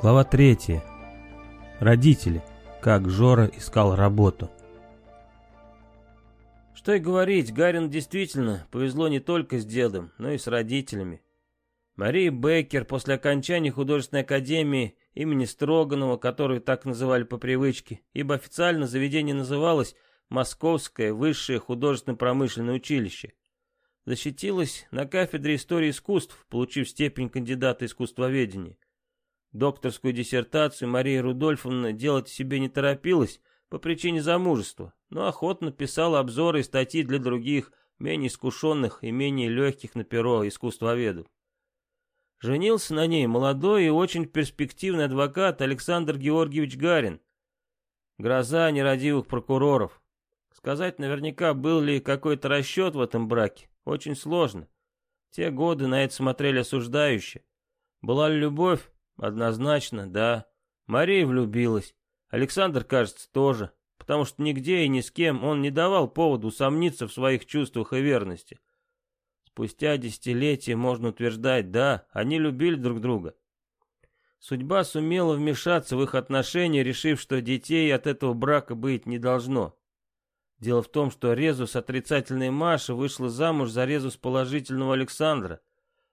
Глава 3. Родители. Как Жора искал работу. Что и говорить, Гарин действительно повезло не только с дедом, но и с родителями. Мария Беккер после окончания художественной академии имени Строганова, которую так называли по привычке, ибо официально заведение называлось Московское высшее художественно-промышленное училище, защитилась на кафедре истории искусств, получив степень кандидата искусствоведения. Докторскую диссертацию Мария Рудольфовна делать себе не торопилась по причине замужества, но охотно писала обзоры и статьи для других, менее искушенных и менее легких на перо искусствоведов. Женился на ней молодой и очень перспективный адвокат Александр Георгиевич Гарин. Гроза нерадивых прокуроров. Сказать наверняка, был ли какой-то расчет в этом браке, очень сложно. Те годы на это смотрели осуждающе. Была ли любовь? Однозначно, да. Мария влюбилась. Александр, кажется, тоже. Потому что нигде и ни с кем он не давал поводу усомниться в своих чувствах и верности. Спустя десятилетия можно утверждать, да, они любили друг друга. Судьба сумела вмешаться в их отношения, решив, что детей от этого брака быть не должно. Дело в том, что Резус отрицательной Маша вышла замуж за Резус положительного Александра.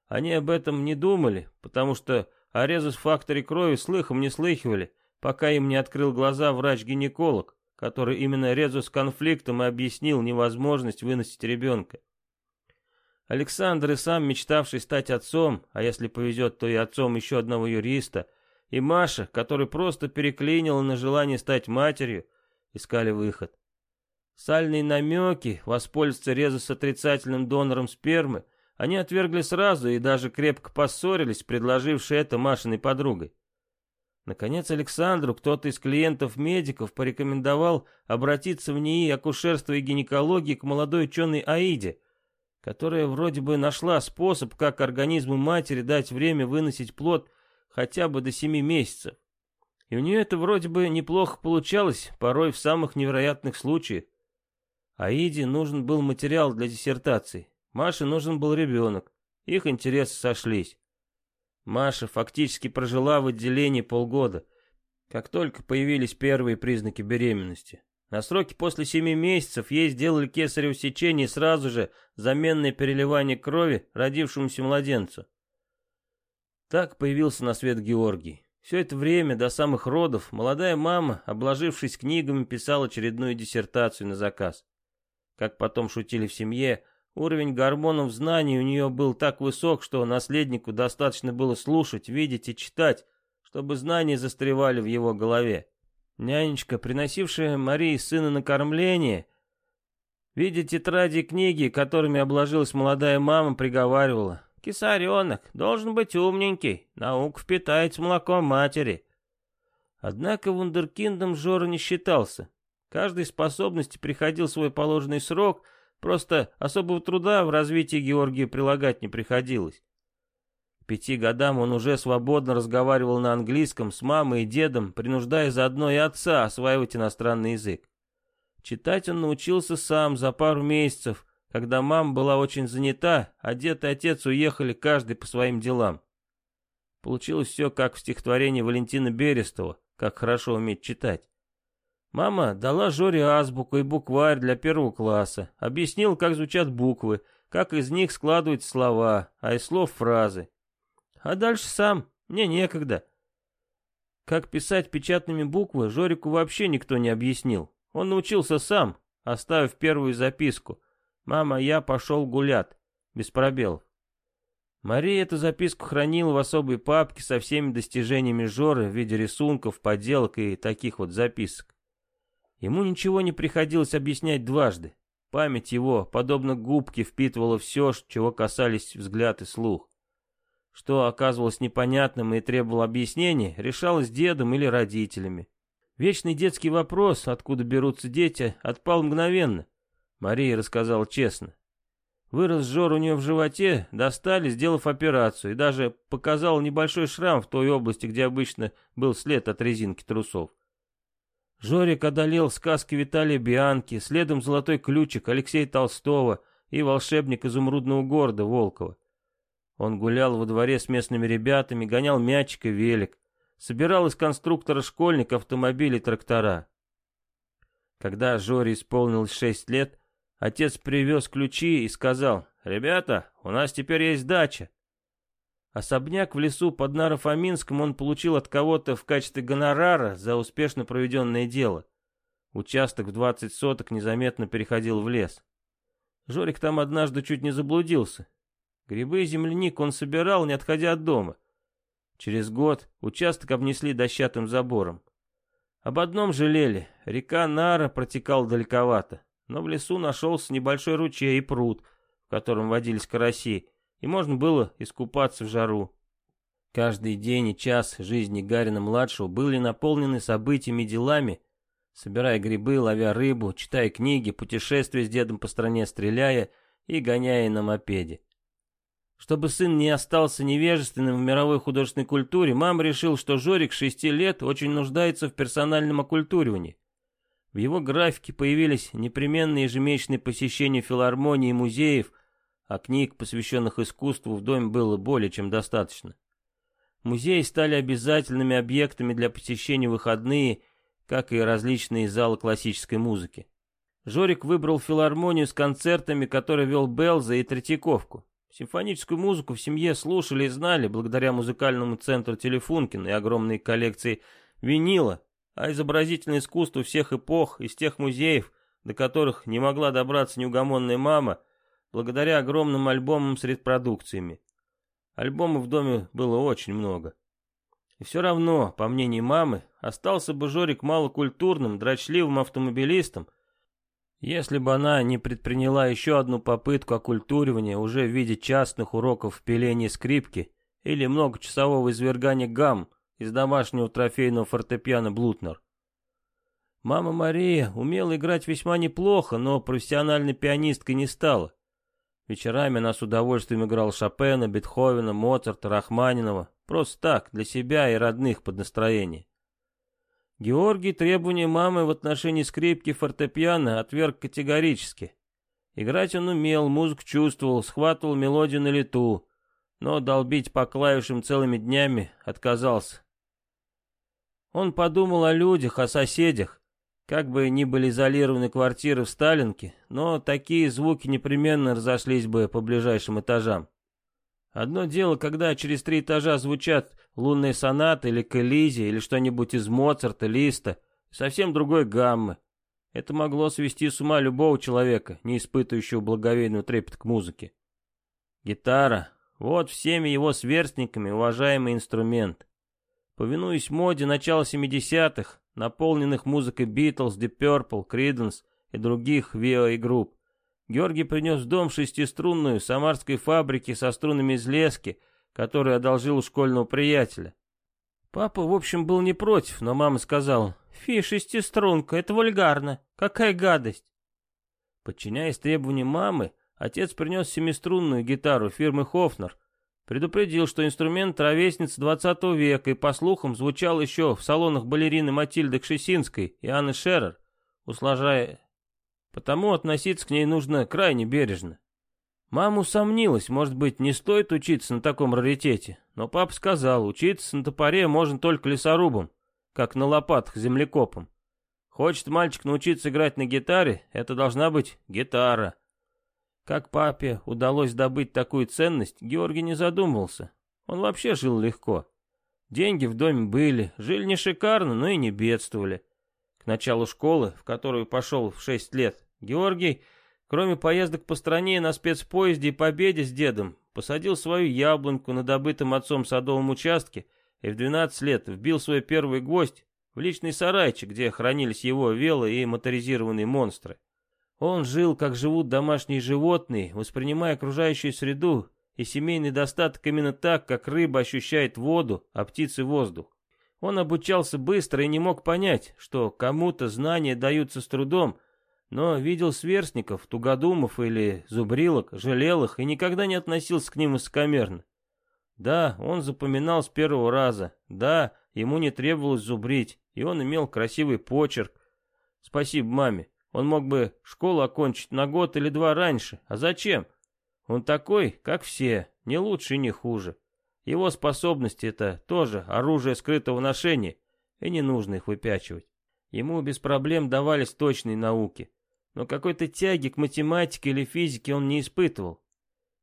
Они об этом не думали, потому что о резус-факторе крови слыхом не слыхивали, пока им не открыл глаза врач-гинеколог, который именно резус-конфликтом и объяснил невозможность выносить ребенка. Александр и сам мечтавший стать отцом, а если повезет, то и отцом еще одного юриста, и Маша, который просто переклинила на желание стать матерью, искали выход. Сальные намеки воспользоваться резус отрицательным донором спермы они отвергли сразу и даже крепко поссорились, предложивши это Машиной подругой. Наконец Александру кто-то из клиентов-медиков порекомендовал обратиться в НИИ акушерства и гинекологии к молодой ученой Аиде, которая вроде бы нашла способ, как организму матери дать время выносить плод хотя бы до семи месяцев. И у нее это вроде бы неплохо получалось, порой в самых невероятных случаях. Аиде нужен был материал для диссертации, Маше нужен был ребенок. Их интересы сошлись. Маша фактически прожила в отделении полгода, как только появились первые признаки беременности. На сроке после семи месяцев ей сделали кесарево сечение и сразу же заменное переливание крови родившемуся младенцу. Так появился на свет Георгий. Все это время, до самых родов, молодая мама, обложившись книгами, писала очередную диссертацию на заказ. Как потом шутили в семье, Уровень гормонов знаний у нее был так высок, что наследнику достаточно было слушать, видеть и читать, чтобы знания застревали в его голове. Нянечка, приносившая Марии сына на кормление, видя тетради и книги, которыми обложилась молодая мама, приговаривала. «Кисаренок, должен быть умненький, науку впитает с молоком матери». Однако вундеркиндом Жора не считался. Каждой способности приходил свой положенный срок — Просто особого труда в развитии Георгию прилагать не приходилось. К пяти годам он уже свободно разговаривал на английском с мамой и дедом, принуждая заодно и отца осваивать иностранный язык. Читать он научился сам за пару месяцев, когда мама была очень занята, а дед и отец уехали каждый по своим делам. Получилось все как в стихотворении Валентина Берестова, как хорошо уметь читать. Мама дала Жоре азбуку и букварь для первого класса, объяснил, как звучат буквы, как из них складывать слова, а из слов фразы. А дальше сам, мне некогда. Как писать печатными буквы, Жорику вообще никто не объяснил. Он научился сам, оставив первую записку. «Мама, я пошел гулять», без пробелов. Мария эту записку хранила в особой папке со всеми достижениями Жоры в виде рисунков, поделок и таких вот записок. Ему ничего не приходилось объяснять дважды. Память его, подобно губке, впитывала все, чего касались взгляд и слух. Что оказывалось непонятным и требовало объяснения, решалось дедом или родителями. Вечный детский вопрос, откуда берутся дети, отпал мгновенно. Мария рассказала честно. Вырос жор у нее в животе, достали, сделав операцию, и даже показал небольшой шрам в той области, где обычно был след от резинки трусов. Жорик одолел сказки Виталия Бианки, следом «Золотой ключик» Алексея Толстого и волшебник изумрудного города Волкова. Он гулял во дворе с местными ребятами, гонял мячик и велик. собирал из конструктора школьник автомобили и трактора. Когда Жоре исполнилось шесть лет, отец привез ключи и сказал, «Ребята, у нас теперь есть дача». Особняк в лесу под Нарофоминском он получил от кого-то в качестве гонорара за успешно проведенное дело. Участок в 20 соток незаметно переходил в лес. Жорик там однажды чуть не заблудился. Грибы и земляник он собирал, не отходя от дома. Через год участок обнесли дощатым забором. Об одном жалели. Река Нара протекала далековато, но в лесу нашелся небольшой ручей и пруд, в котором водились караси, и можно было искупаться в жару. Каждый день и час жизни Гарина-младшего были наполнены событиями и делами, собирая грибы, ловя рыбу, читая книги, путешествуя с дедом по стране, стреляя и гоняя на мопеде. Чтобы сын не остался невежественным в мировой художественной культуре, мама решил, что Жорик шести лет очень нуждается в персональном оккультуривании. В его графике появились непременные ежемесячные посещения филармонии и музеев, а книг, посвященных искусству, в доме было более чем достаточно. Музеи стали обязательными объектами для посещения выходные, как и различные залы классической музыки. Жорик выбрал филармонию с концертами, которые вел Белза и Третьяковку. Симфоническую музыку в семье слушали и знали благодаря музыкальному центру Телефункин и огромной коллекции винила, а изобразительное искусство всех эпох из тех музеев, до которых не могла добраться неугомонная мама, благодаря огромным альбомам с репродукциями. Альбомов в доме было очень много. И все равно, по мнению мамы, остался бы Жорик малокультурным, дрочливым автомобилистом, если бы она не предприняла еще одну попытку оккультуривания уже в виде частных уроков в пилении скрипки или многочасового извергания гамм из домашнего трофейного фортепиано Блутнер. Мама Мария умела играть весьма неплохо, но профессиональной пианисткой не стала. Вечерами она с удовольствием играла Шопена, Бетховена, Моцарта, Рахманинова, просто так, для себя и родных под настроение. Георгий требования мамы в отношении скрипки фортепиано отверг категорически. Играть он умел, музыку чувствовал, схватывал мелодию на лету, но долбить по клавишам целыми днями отказался. Он подумал о людях, о соседях, как бы ни были изолированы квартиры в Сталинке, но такие звуки непременно разошлись бы по ближайшим этажам. Одно дело, когда через три этажа звучат лунные сонаты или коллизия, или что-нибудь из Моцарта, Листа, совсем другой гаммы. Это могло свести с ума любого человека, не испытывающего благовейного трепета к музыке. Гитара — вот всеми его сверстниками уважаемый инструмент. Повинуясь моде начала 70-х, наполненных музыкой Битлз, Deep Purple, Creedence и других VO и групп, Георгий принес в дом шестиструнную самарской фабрики со струнами из лески, которую одолжил у школьного приятеля. Папа, в общем, был не против, но мама сказала, «Фи, шестиструнка, это вульгарно, какая гадость!» Подчиняясь требованиям мамы, отец принес семиструнную гитару фирмы Хофнер, предупредил, что инструмент ровесница 20 века и, по слухам, звучал еще в салонах балерины Матильды Кшесинской и Анны Шерер, услажая Потому относиться к ней нужно крайне бережно. Мама усомнилась, может быть, не стоит учиться на таком раритете, но папа сказал, учиться на топоре можно только лесорубом, как на лопатах землекопом. Хочет мальчик научиться играть на гитаре, это должна быть гитара. Как папе удалось добыть такую ценность, Георгий не задумывался. Он вообще жил легко. Деньги в доме были, жили не шикарно, но и не бедствовали. К началу школы, в которую пошел в шесть лет, Георгий, кроме поездок по стране на спецпоезде и победе с дедом, посадил свою яблоньку на добытом отцом садовом участке и в 12 лет вбил свой первый гвоздь в личный сарайчик, где хранились его вело и моторизированные монстры. Он жил, как живут домашние животные, воспринимая окружающую среду и семейный достаток именно так, как рыба ощущает воду, а птицы воздух. Он обучался быстро и не мог понять, что кому-то знания даются с трудом, но видел сверстников, тугодумов или зубрилок, жалел их и никогда не относился к ним высокомерно. Да, он запоминал с первого раза, да, ему не требовалось зубрить, и он имел красивый почерк. Спасибо маме, он мог бы школу окончить на год или два раньше, а зачем? Он такой, как все, не лучше и не хуже. Его способности — это тоже оружие скрытого ношения, и не нужно их выпячивать. Ему без проблем давались точные науки, но какой-то тяги к математике или физике он не испытывал.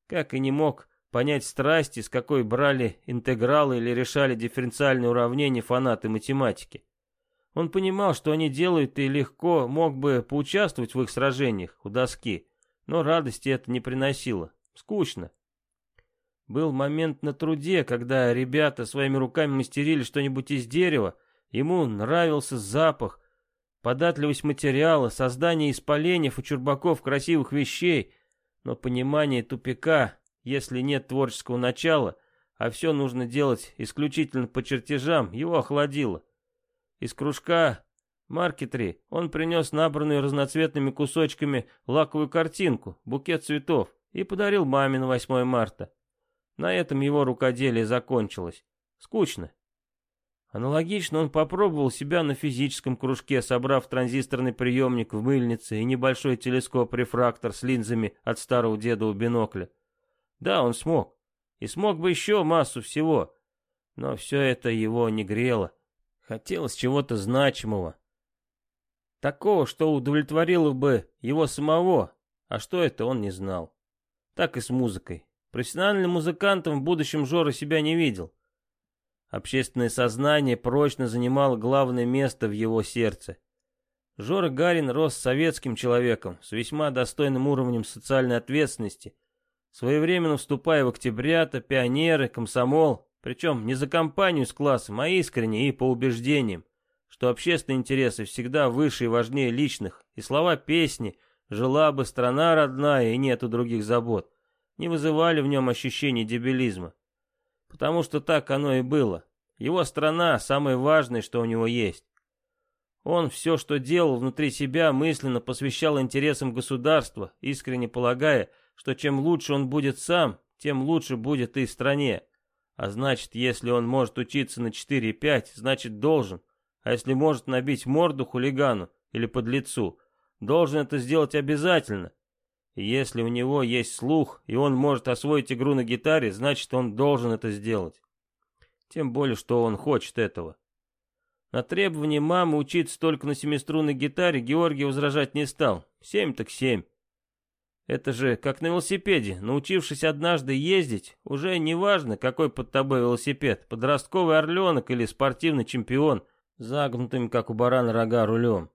Как и не мог понять страсти, с какой брали интегралы или решали дифференциальные уравнения фанаты математики. Он понимал, что они делают и легко мог бы поучаствовать в их сражениях у доски, но радости это не приносило. Скучно. Был момент на труде, когда ребята своими руками мастерили что-нибудь из дерева, ему нравился запах, податливость материала, создание из поленьев и чурбаков красивых вещей, но понимание тупика, если нет творческого начала, а все нужно делать исключительно по чертежам, его охладило. Из кружка маркетри он принес набранную разноцветными кусочками лаковую картинку, букет цветов, и подарил маме на 8 марта. На этом его рукоделие закончилось. Скучно. Аналогично он попробовал себя на физическом кружке, собрав транзисторный приемник в мыльнице и небольшой телескоп-рефрактор с линзами от старого деда у бинокля. Да, он смог. И смог бы еще массу всего. Но все это его не грело. Хотелось чего-то значимого. Такого, что удовлетворило бы его самого, а что это он не знал. Так и с музыкой. Профессиональным музыкантом в будущем Жора себя не видел. Общественное сознание прочно занимало главное место в его сердце. Жора Гарин рос советским человеком с весьма достойным уровнем социальной ответственности, своевременно вступая в октябрята, пионеры, комсомол, причем не за компанию с классом, а искренне и по убеждениям, что общественные интересы всегда выше и важнее личных, и слова песни «Жила бы страна родная и нету других забот» не вызывали в нем ощущения дебилизма. Потому что так оно и было. Его страна – самое важное, что у него есть. Он все, что делал внутри себя, мысленно посвящал интересам государства, искренне полагая, что чем лучше он будет сам, тем лучше будет и стране. А значит, если он может учиться на 4-5, значит должен. А если может набить морду хулигану или подлецу, должен это сделать обязательно. И если у него есть слух, и он может освоить игру на гитаре, значит он должен это сделать. Тем более, что он хочет этого. На требование мамы учиться только на семиструнной гитаре Георгий возражать не стал. Семь так семь. Это же как на велосипеде. Научившись однажды ездить, уже не важно, какой под тобой велосипед, подростковый орленок или спортивный чемпион, загнутым, как у барана, рога рулем.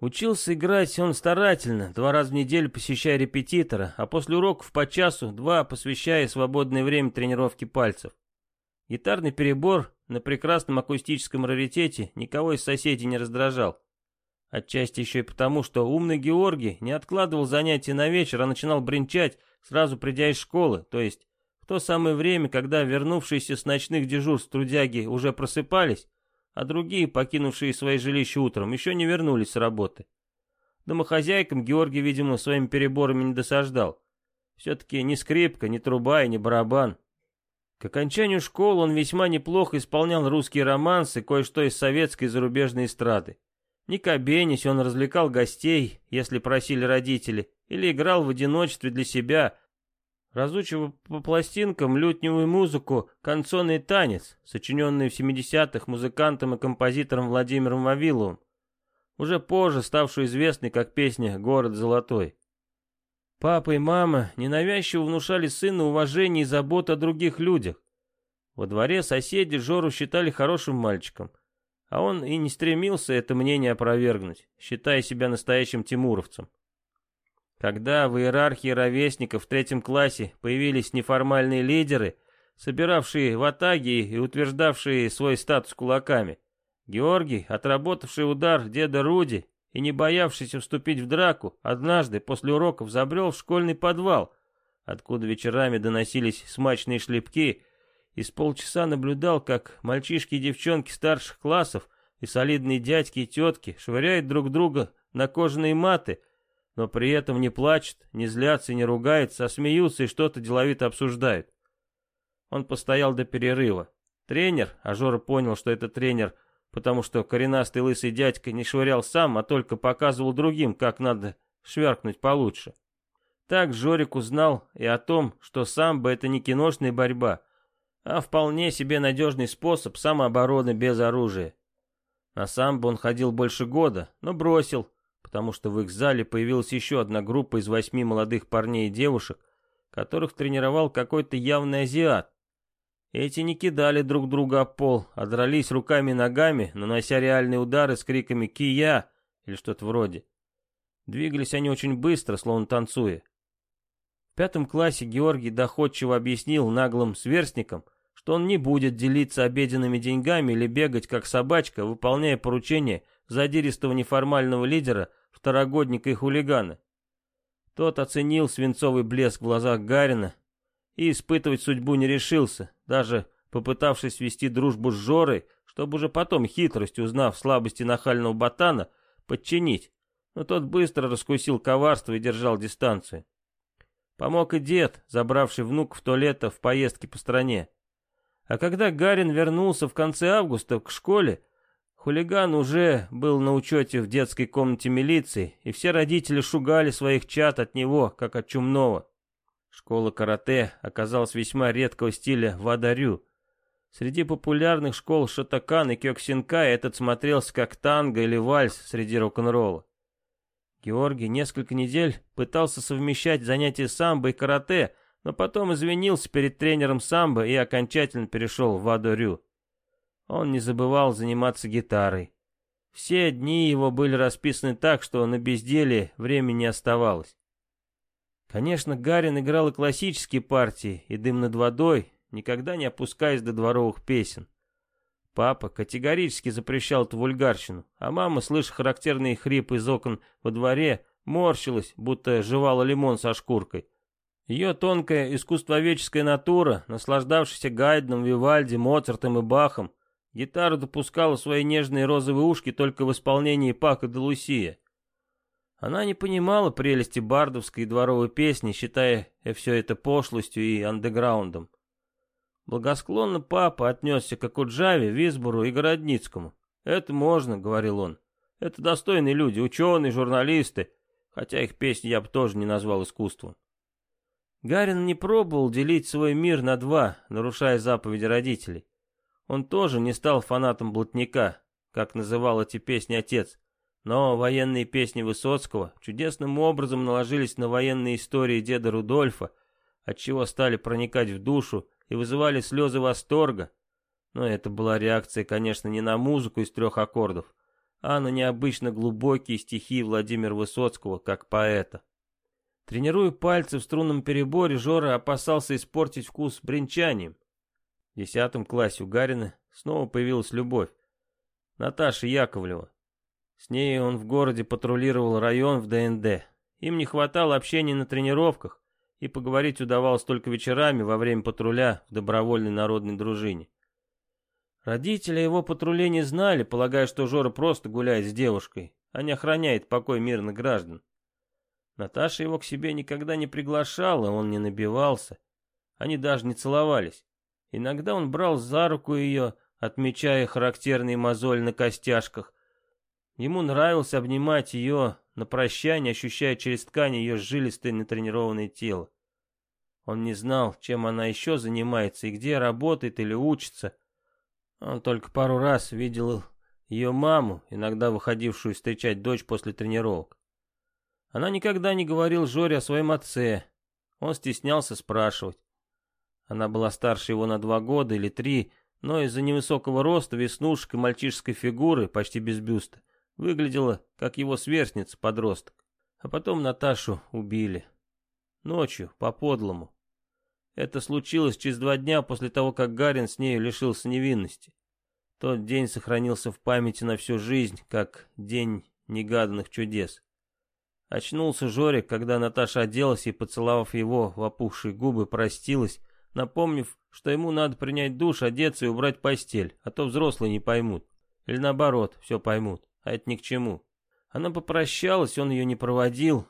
Учился играть он старательно, два раза в неделю посещая репетитора, а после уроков по часу, два посвящая свободное время тренировке пальцев. Гитарный перебор на прекрасном акустическом раритете никого из соседей не раздражал. Отчасти еще и потому, что умный Георгий не откладывал занятия на вечер, а начинал бренчать, сразу придя из школы, то есть в то самое время, когда вернувшиеся с ночных дежурств трудяги уже просыпались, а другие, покинувшие свои жилища утром, еще не вернулись с работы. Домохозяйкам Георгий, видимо, своими переборами не досаждал. Все-таки ни скрипка, ни труба и ни барабан. К окончанию школы он весьма неплохо исполнял русские романсы, кое-что из советской и зарубежной эстрады. Не кабенясь, он развлекал гостей, если просили родители, или играл в одиночестве для себя, разучивая по пластинкам лютневую музыку «Концонный танец», сочиненный в 70-х музыкантом и композитором Владимиром Вавиловым, уже позже ставшую известной как песня «Город золотой». Папа и мама ненавязчиво внушали сыну уважение и заботу о других людях. Во дворе соседи Жору считали хорошим мальчиком – а он и не стремился это мнение опровергнуть, считая себя настоящим тимуровцем. Когда в иерархии ровесников в третьем классе появились неформальные лидеры, собиравшие в атаге и утверждавшие свой статус кулаками, Георгий, отработавший удар деда Руди и не боявшийся вступить в драку, однажды после уроков забрел в школьный подвал, откуда вечерами доносились смачные шлепки и с полчаса наблюдал, как мальчишки и девчонки старших классов и солидные дядьки и тетки швыряют друг друга на кожаные маты, но при этом не плачут, не злятся не ругаются, а смеются и что-то деловито обсуждают. Он постоял до перерыва. Тренер, а Жора понял, что это тренер, потому что коренастый лысый дядька не швырял сам, а только показывал другим, как надо швяркнуть получше. Так Жорик узнал и о том, что сам бы это не киношная борьба, а вполне себе надежный способ самообороны без оружия. На самбо он ходил больше года, но бросил, потому что в их зале появилась еще одна группа из восьми молодых парней и девушек, которых тренировал какой-то явный азиат. Эти не кидали друг друга об пол, а дрались руками и ногами, нанося реальные удары с криками «Кия!» или что-то вроде. Двигались они очень быстро, словно танцуя. В пятом классе Георгий доходчиво объяснил наглым сверстникам, что он не будет делиться обеденными деньгами или бегать как собачка, выполняя поручения задиристого неформального лидера, второгодника и хулигана. Тот оценил свинцовый блеск в глазах Гарина и испытывать судьбу не решился, даже попытавшись вести дружбу с Жорой, чтобы уже потом хитростью, узнав слабости нахального ботана, подчинить. Но тот быстро раскусил коварство и держал дистанцию. Помог и дед, забравший внук в туалета в поездке по стране. А когда Гарин вернулся в конце августа к школе, хулиган уже был на учете в детской комнате милиции, и все родители шугали своих чад от него, как от чумного. Школа карате оказалась весьма редкого стиля вадарю. Среди популярных школ шатакан и кёксинкай этот смотрелся как танго или вальс среди рок-н-ролла. Георгий несколько недель пытался совмещать занятия самбо и карате, но потом извинился перед тренером самбо и окончательно перешел в Адорю. Он не забывал заниматься гитарой. Все дни его были расписаны так, что на безделие времени не оставалось. Конечно, Гарин играл и классические партии, и «Дым над водой», никогда не опускаясь до дворовых песен. Папа категорически запрещал эту вульгарщину, а мама, слыша характерные хрипы из окон во дворе, морщилась, будто жевала лимон со шкуркой. Ее тонкая искусствоведческая натура, наслаждавшаяся Гайдном, Вивальди, Моцартом и Бахом, гитару допускала свои нежные розовые ушки только в исполнении Пака де Лусия. Она не понимала прелести бардовской и дворовой песни, считая все это пошлостью и андеграундом. Благосклонно папа отнесся к Акуджаве, Висбору и Городницкому. «Это можно», — говорил он. «Это достойные люди, ученые, журналисты, хотя их песни я бы тоже не назвал искусством». Гарин не пробовал делить свой мир на два, нарушая заповеди родителей. Он тоже не стал фанатом блатника, как называл эти песни отец. Но военные песни Высоцкого чудесным образом наложились на военные истории деда Рудольфа, отчего стали проникать в душу и вызывали слезы восторга. Но это была реакция, конечно, не на музыку из трех аккордов, а на необычно глубокие стихи Владимира Высоцкого, как поэта. Тренируя пальцы в струнном переборе, Жора опасался испортить вкус бренчанием. В десятом классе у Гарина снова появилась любовь. Наташа Яковлева. С ней он в городе патрулировал район в ДНД. Им не хватало общения на тренировках, и поговорить удавалось только вечерами во время патруля в добровольной народной дружине. Родители его патрулей не знали, полагая, что Жора просто гуляет с девушкой, а не охраняет покой мирных граждан. Наташа его к себе никогда не приглашала, он не набивался. Они даже не целовались. Иногда он брал за руку ее, отмечая характерный мозоль на костяшках. Ему нравилось обнимать ее на прощание, ощущая через ткань ее жилистое натренированное тело. Он не знал, чем она еще занимается и где работает или учится. Он только пару раз видел ее маму, иногда выходившую встречать дочь после тренировок. Она никогда не говорил Жоре о своем отце. Он стеснялся спрашивать. Она была старше его на два года или три, но из-за невысокого роста, веснушек и мальчишеской фигуры, почти без бюста, выглядела, как его сверстница-подросток. А потом Наташу убили. Ночью, по-подлому. Это случилось через два дня после того, как Гарин с нею лишился невинности. Тот день сохранился в памяти на всю жизнь, как день негаданных чудес. Очнулся Жорик, когда Наташа оделась и, поцеловав его в опухшие губы, простилась, напомнив, что ему надо принять душ, одеться и убрать постель, а то взрослые не поймут. Или наоборот, все поймут, а это ни к чему. Она попрощалась, он ее не проводил.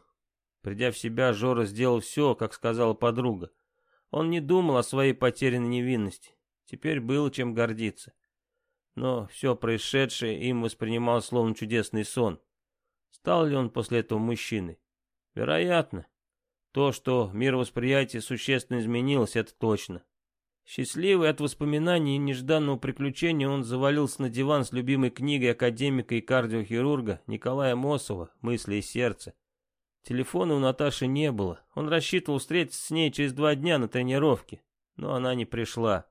Придя в себя, Жора сделал все, как сказала подруга. Он не думал о своей потерянной невинности. Теперь было чем гордиться. Но все происшедшее им воспринималось словно чудесный сон. Стал ли он после этого мужчиной? Вероятно. То, что мировосприятие существенно изменилось, это точно. Счастливый от воспоминаний и нежданного приключения, он завалился на диван с любимой книгой академика и кардиохирурга Николая Мосова «Мысли и сердце». Телефона у Наташи не было. Он рассчитывал встретиться с ней через два дня на тренировке, но она не пришла.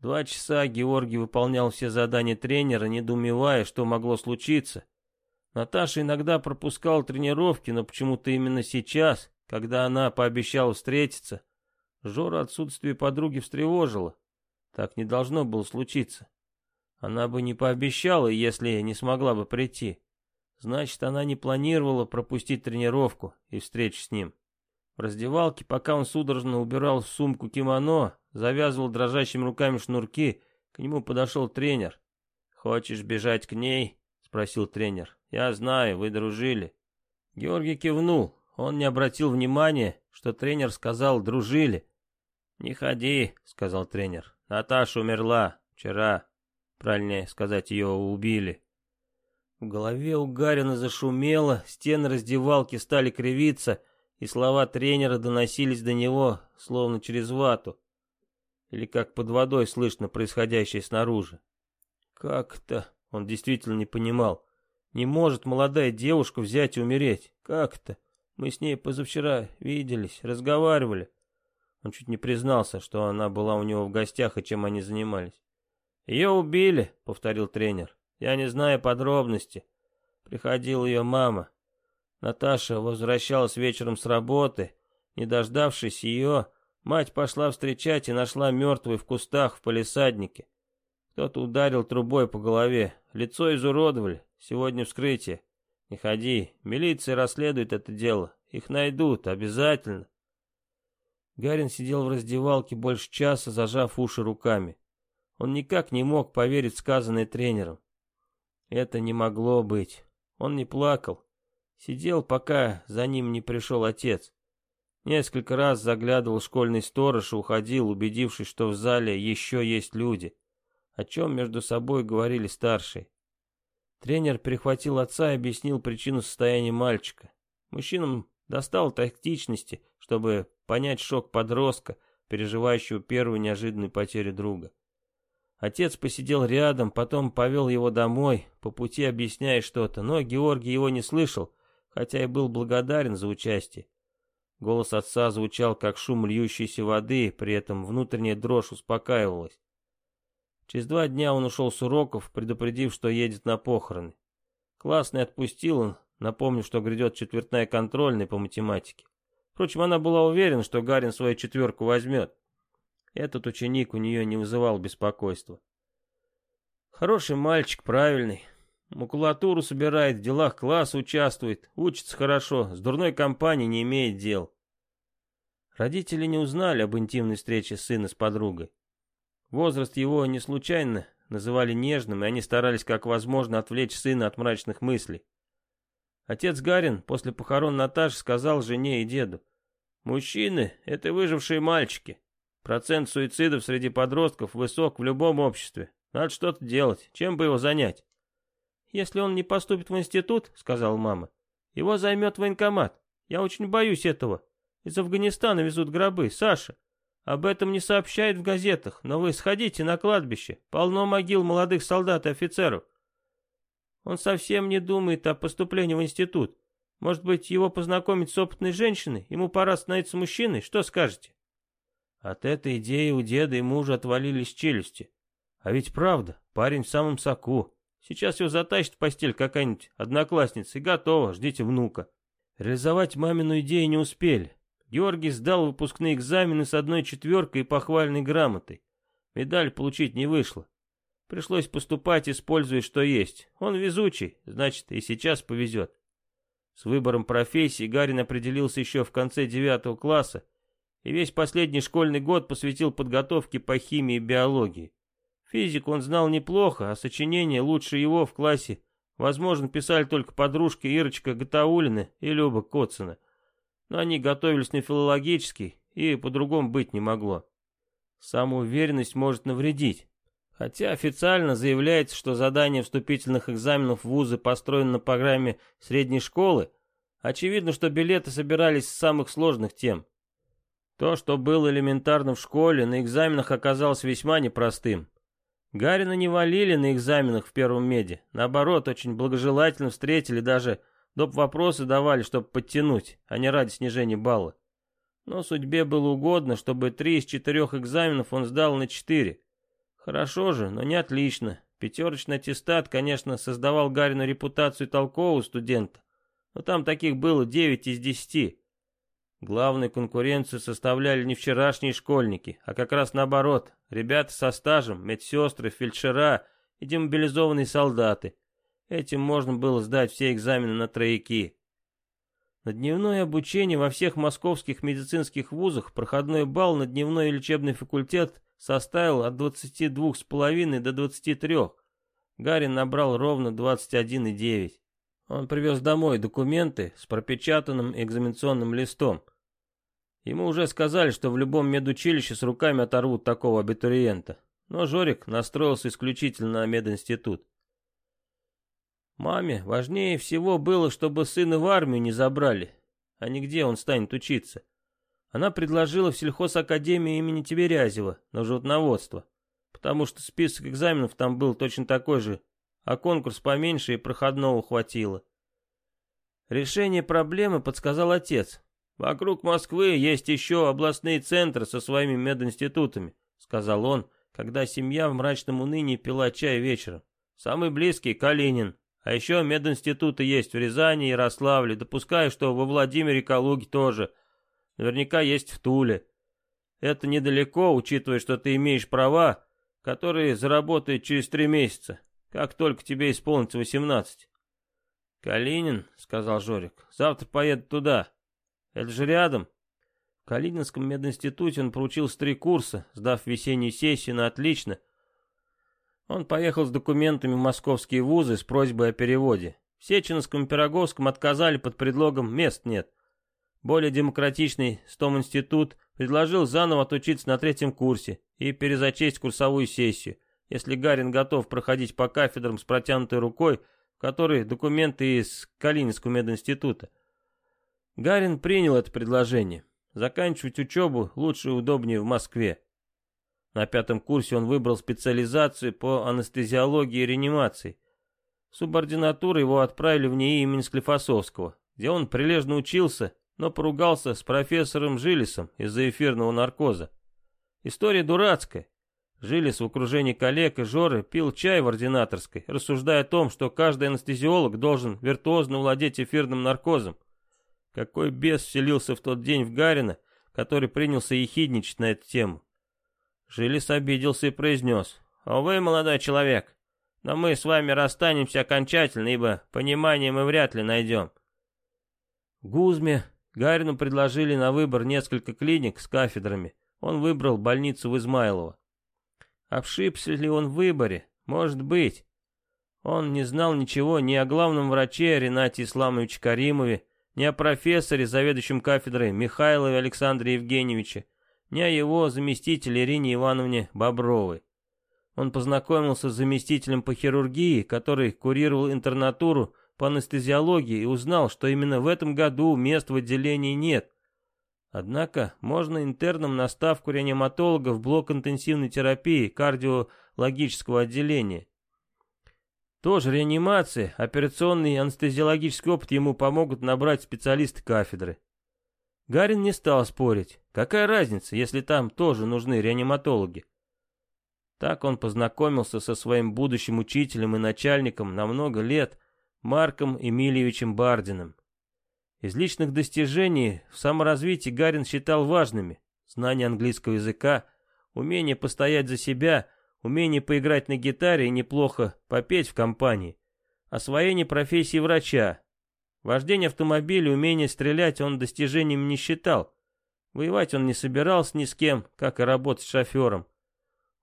Два часа Георгий выполнял все задания тренера, недоумевая, что могло случиться. Наташа иногда пропускала тренировки, но почему-то именно сейчас, когда она пообещала встретиться, Жора отсутствие подруги встревожило. Так не должно было случиться. Она бы не пообещала, если не смогла бы прийти. Значит, она не планировала пропустить тренировку и встречу с ним. В раздевалке, пока он судорожно убирал в сумку кимоно, завязывал дрожащими руками шнурки, к нему подошел тренер. «Хочешь бежать к ней?» — спросил тренер. «Я знаю, вы дружили». Георгий кивнул. Он не обратил внимания, что тренер сказал «дружили». «Не ходи», — сказал тренер. «Наташа умерла вчера. Правильнее сказать, ее убили». В голове у Гарина зашумело, стены раздевалки стали кривиться, и слова тренера доносились до него, словно через вату. Или как под водой слышно происходящее снаружи. Как это? Он действительно не понимал. Не может молодая девушка взять и умереть. Как это? Мы с ней позавчера виделись, разговаривали. Он чуть не признался, что она была у него в гостях и чем они занимались. «Ее убили», — повторил тренер. Я не знаю подробности. Приходила ее мама. Наташа возвращалась вечером с работы. Не дождавшись ее, мать пошла встречать и нашла мертвой в кустах в палисаднике. Кто-то ударил трубой по голове. Лицо изуродовали. Сегодня вскрытие. Не ходи. Милиция расследует это дело. Их найдут, обязательно. Гарин сидел в раздевалке больше часа, зажав уши руками. Он никак не мог поверить сказанное тренером. Это не могло быть. Он не плакал. Сидел, пока за ним не пришел отец. Несколько раз заглядывал школьный сторож и уходил, убедившись, что в зале еще есть люди. О чем между собой говорили старшие. Тренер перехватил отца и объяснил причину состояния мальчика. Мужчинам достал тактичности, чтобы понять шок подростка, переживающего первую неожиданную потерю друга. Отец посидел рядом, потом повел его домой, по пути объясняя что-то, но Георгий его не слышал, хотя и был благодарен за участие. Голос отца звучал, как шум льющейся воды, при этом внутренняя дрожь успокаивалась. Через два дня он ушел с уроков, предупредив, что едет на похороны. Классный отпустил он, напомнив, что грядет четвертная контрольная по математике. Впрочем, она была уверена, что Гарин свою четверку возьмет. Этот ученик у нее не вызывал беспокойства. Хороший мальчик, правильный. Макулатуру собирает, в делах класса участвует, учится хорошо, с дурной компанией не имеет дел. Родители не узнали об интимной встрече сына с подругой. Возраст его не случайно называли нежным, и они старались как возможно отвлечь сына от мрачных мыслей. Отец Гарин после похорон Наташи сказал жене и деду, «Мужчины — это выжившие мальчики. Процент суицидов среди подростков высок в любом обществе. Надо что-то делать. Чем бы его занять? Если он не поступит в институт, сказала мама, его займет военкомат. Я очень боюсь этого. Из Афганистана везут гробы. Саша, об этом не сообщают в газетах, но вы сходите на кладбище. Полно могил молодых солдат и офицеров. Он совсем не думает о поступлении в институт. Может быть, его познакомить с опытной женщиной? Ему пора становиться мужчиной? Что скажете? От этой идеи у деда и мужа отвалились челюсти. А ведь правда, парень в самом соку. Сейчас его затащит в постель какая-нибудь одноклассница и готово, ждите внука. Реализовать мамину идею не успели. Георгий сдал выпускные экзамены с одной четверкой и похвальной грамотой. Медаль получить не вышло. Пришлось поступать, используя что есть. Он везучий, значит и сейчас повезет. С выбором профессии Гарин определился еще в конце девятого класса и весь последний школьный год посвятил подготовке по химии и биологии. Физику он знал неплохо, а сочинения лучше его в классе, возможно, писали только подружки Ирочка Гатаулина и Люба Коцина. Но они готовились на филологический, и по-другому быть не могло. Самоуверенность может навредить. Хотя официально заявляется, что задание вступительных экзаменов в вузы построено на программе средней школы, очевидно, что билеты собирались с самых сложных тем. То, что было элементарно в школе, на экзаменах оказалось весьма непростым. Гарина не валили на экзаменах в первом меде. Наоборот, очень благожелательно встретили, даже доп. вопросы давали, чтобы подтянуть, а не ради снижения балла. Но судьбе было угодно, чтобы три из четырех экзаменов он сдал на четыре. Хорошо же, но не отлично. Пятерочный аттестат, конечно, создавал Гарину репутацию толкового студента, но там таких было девять из десяти. Главную конкуренцию составляли не вчерашние школьники, а как раз наоборот, ребята со стажем, медсестры, фельдшера и демобилизованные солдаты. Этим можно было сдать все экзамены на трояки. На дневное обучение во всех московских медицинских вузах проходной балл на дневной лечебный факультет составил от 22,5 до 23. Гарин набрал ровно 21,9. Он привез домой документы с пропечатанным экзаменационным листом. Ему уже сказали, что в любом медучилище с руками оторвут такого абитуриента. Но Жорик настроился исключительно на мединститут. Маме важнее всего было, чтобы сына в армию не забрали, а не где он станет учиться. Она предложила в сельхозакадемию имени Тиберязева на животноводство, потому что список экзаменов там был точно такой же, а конкурс поменьше и проходного хватило. Решение проблемы подсказал отец. «Вокруг Москвы есть еще областные центры со своими мединститутами», сказал он, когда семья в мрачном унынии пила чай вечером. «Самый близкий — Калинин. А еще мединституты есть в Рязани, Ярославле. Допускаю, что во Владимире Калуге тоже. Наверняка есть в Туле. Это недалеко, учитывая, что ты имеешь права, которые заработают через три месяца как только тебе исполнится восемнадцать. «Калинин», — сказал Жорик, — «завтра поеду туда. Это же рядом». В Калининском мединституте он проучился три курса, сдав весеннюю сессию на отлично. Он поехал с документами в московские вузы с просьбой о переводе. В Сеченовском и Пироговском отказали под предлогом «мест нет». Более демократичный Стом-институт предложил заново отучиться на третьем курсе и перезачесть курсовую сессию если Гарин готов проходить по кафедрам с протянутой рукой, в которой документы из Калининского мединститута. Гарин принял это предложение. Заканчивать учебу лучше и удобнее в Москве. На пятом курсе он выбрал специализацию по анестезиологии и реанимации. Субординатуру его отправили в НИИ имени Склифосовского, где он прилежно учился, но поругался с профессором Жилисом из-за эфирного наркоза. История дурацкая. Жилис в окружении коллег и Жоры пил чай в ординаторской, рассуждая о том, что каждый анестезиолог должен виртуозно владеть эфирным наркозом. Какой бес вселился в тот день в Гарина, который принялся ехидничать на эту тему. Жилис обиделся и произнес. «О вы, молодой человек, но мы с вами расстанемся окончательно, ибо понимание мы вряд ли найдем». Гузме Гарину предложили на выбор несколько клиник с кафедрами. Он выбрал больницу в Измайлово. Обшибся ли он в выборе? Может быть. Он не знал ничего ни о главном враче Ренате Исламовиче Каримове, ни о профессоре, заведующем кафедрой Михайлове Александре Евгеньевиче, ни о его заместителе Ирине Ивановне Бобровой. Он познакомился с заместителем по хирургии, который курировал интернатуру по анестезиологии и узнал, что именно в этом году мест в отделении нет, Однако можно интерном на ставку реаниматолога в блок интенсивной терапии кардиологического отделения. Тоже реанимация, операционный и анестезиологический опыт ему помогут набрать специалисты кафедры. Гарин не стал спорить. Какая разница, если там тоже нужны реаниматологи? Так он познакомился со своим будущим учителем и начальником на много лет, Марком Эмильевичем Бардиным. Из личных достижений в саморазвитии Гарин считал важными знание английского языка, умение постоять за себя, умение поиграть на гитаре и неплохо попеть в компании, освоение профессии врача. Вождение автомобиля, умение стрелять он достижением не считал. Воевать он не собирался ни с кем, как и работать шофером.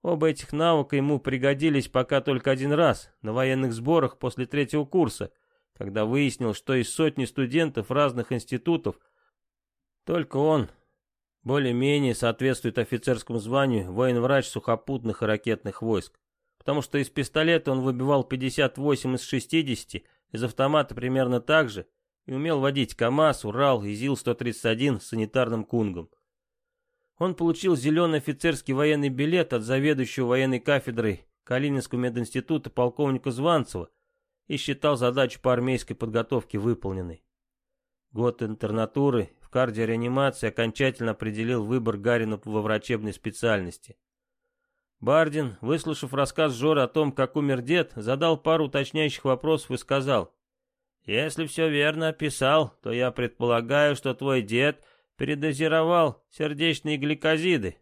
Оба этих навыка ему пригодились пока только один раз, на военных сборах после третьего курса – когда выяснил, что из сотни студентов разных институтов только он более-менее соответствует офицерскому званию военврач сухопутных и ракетных войск, потому что из пистолета он выбивал 58 из 60, из автомата примерно так же, и умел водить КАМАЗ, Урал и ЗИЛ-131 с санитарным кунгом. Он получил зеленый офицерский военный билет от заведующего военной кафедрой Калининского мединститута полковника Званцева и считал задачу по армейской подготовке выполненной. Год интернатуры в кардиореанимации окончательно определил выбор Гарину во врачебной специальности. Бардин, выслушав рассказ Жоры о том, как умер дед, задал пару уточняющих вопросов и сказал, «Если все верно описал, то я предполагаю, что твой дед передозировал сердечные гликозиды.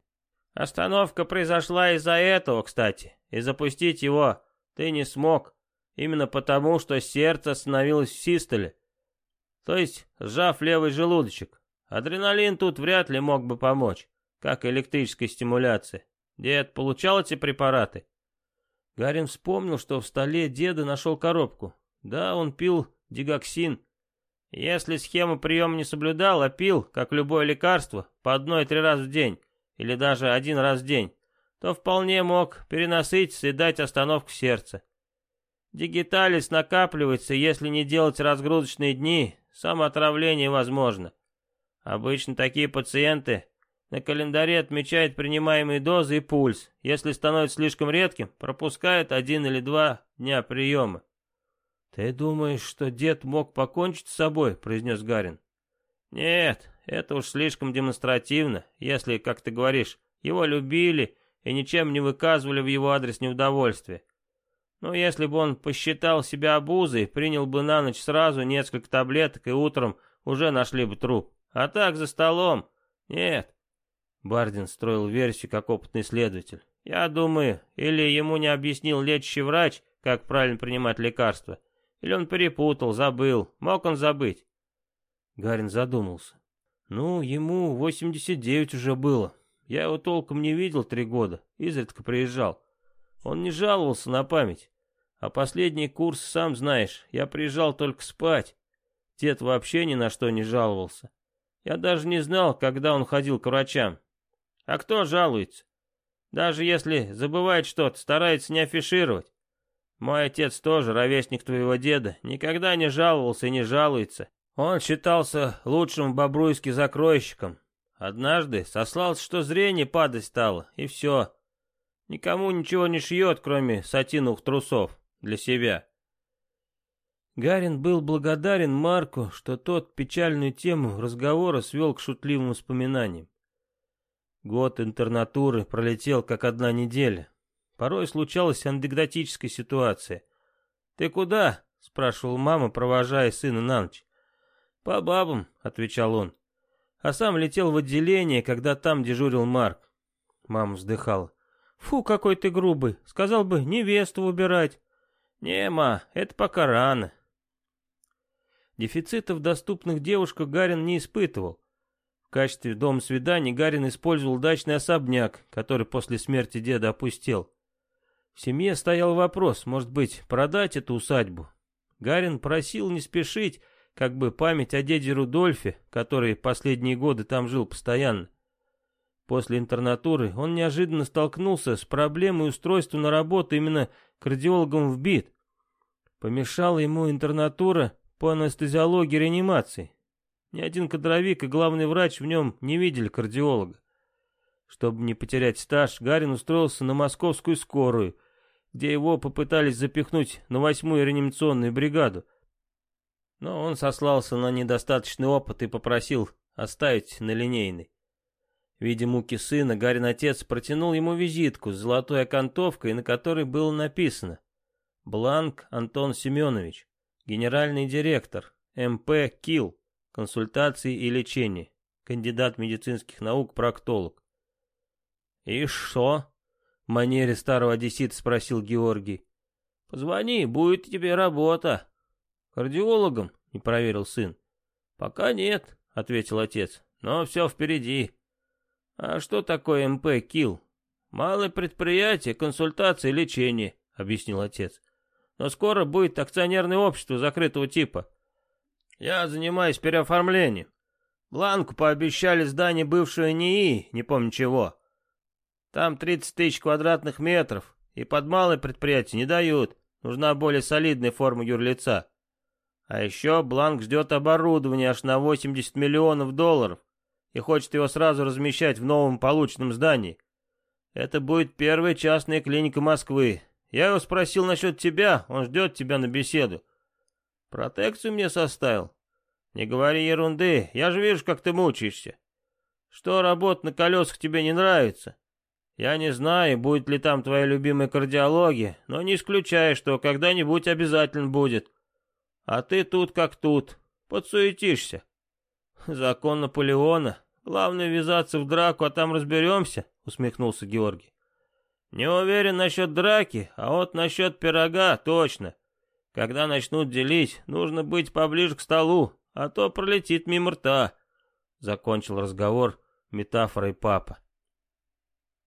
Остановка произошла из-за этого, кстати, и запустить его ты не смог, именно потому, что сердце остановилось в систоле, то есть сжав левый желудочек. Адреналин тут вряд ли мог бы помочь, как электрическая стимуляция. Дед получал эти препараты? Гарин вспомнил, что в столе деда нашел коробку. Да, он пил дигоксин. Если схему приема не соблюдал, а пил, как любое лекарство, по одной-три раза в день, или даже один раз в день, то вполне мог перенасытиться и дать остановку сердца. Дигиталис накапливается, если не делать разгрузочные дни, самоотравление возможно. Обычно такие пациенты на календаре отмечает принимаемые дозы и пульс. Если становится слишком редким, пропускает один или два дня приема. «Ты думаешь, что дед мог покончить с собой?» — произнес Гарин. «Нет, это уж слишком демонстративно, если, как ты говоришь, его любили и ничем не выказывали в его адрес неудовольствия. Но если бы он посчитал себя обузой, принял бы на ночь сразу несколько таблеток и утром уже нашли бы труп. А так за столом. Нет, Бардин строил версию как опытный следователь. Я думаю, или ему не объяснил лечащий врач, как правильно принимать лекарства, или он перепутал, забыл. Мог он забыть? Гарин задумался. Ну, ему 89 уже было. Я его толком не видел три года, изредка приезжал. Он не жаловался на память. А последний курс, сам знаешь, я приезжал только спать. Дед вообще ни на что не жаловался. Я даже не знал, когда он ходил к врачам. А кто жалуется? Даже если забывает что-то, старается не афишировать. Мой отец тоже, ровесник твоего деда, никогда не жаловался и не жалуется. Он считался лучшим в Бобруйске закройщиком. Однажды сослался, что зрение падать стало, и все. Никому ничего не шьет, кроме сатиновых трусов для себя. Гарин был благодарен Марку, что тот печальную тему разговора свел к шутливым воспоминаниям. Год интернатуры пролетел как одна неделя. Порой случалась анекдотическая ситуация. «Ты куда?» — спрашивал мама, провожая сына на ночь. «По бабам», — отвечал он. А сам летел в отделение, когда там дежурил Марк. Мама вздыхала. «Фу, какой ты грубый. Сказал бы, невесту выбирать». «Не, ма, это пока рано». Дефицитов доступных девушках Гарин не испытывал. В качестве дома свиданий Гарин использовал дачный особняк, который после смерти деда опустел. В семье стоял вопрос, может быть, продать эту усадьбу. Гарин просил не спешить, как бы память о деде Рудольфе, который последние годы там жил постоянно. После интернатуры он неожиданно столкнулся с проблемой устройства на работу именно кардиологом в БИТ. Помешала ему интернатура по анестезиологии реанимации. Ни один кадровик и главный врач в нем не видели кардиолога. Чтобы не потерять стаж, Гарин устроился на московскую скорую, где его попытались запихнуть на восьмую реанимационную бригаду. Но он сослался на недостаточный опыт и попросил оставить на линейной. Видя муки сына, Гарин отец протянул ему визитку с золотой окантовкой, на которой было написано «Бланк Антон Семенович, генеральный директор, МП КИЛ». Консультации и лечение. Кандидат медицинских наук, проктолог. «И что?» — манере старого одессита спросил Георгий. «Позвони, будет тебе работа». «Кардиологом?» — не проверил сын. «Пока нет», — ответил отец, — «но все впереди». «А что такое МП КИЛ?» «Малое предприятие, консультации лечение», — объяснил отец. «Но скоро будет акционерное общество закрытого типа. Я занимаюсь переоформлением. Бланку пообещали здание бывшего НИИ, не помню чего. Там 30 тысяч квадратных метров, и под малое предприятие не дают. Нужна более солидная форма юрлица. А еще Бланк ждет оборудование аж на 80 миллионов долларов. и хочет его сразу размещать в новом полученном здании. Это будет первая частная клиника Москвы. Я его спросил насчет тебя, он ждет тебя на беседу. Протекцию мне составил. Не говори ерунды, я же вижу, как ты мучаешься. Что работа на колесах тебе не нравится? Я не знаю, будет ли там твоя любимая кардиология, но не исключаю, что когда-нибудь обязательно будет. А ты тут как тут, подсуетишься. Закон Наполеона. Главное ввязаться в драку, а там разберемся, усмехнулся Георгий. Не уверен насчет драки, а вот насчет пирога точно. Когда начнут делить, нужно быть поближе к столу, а то пролетит мимо рта. Закончил разговор метафорой папа.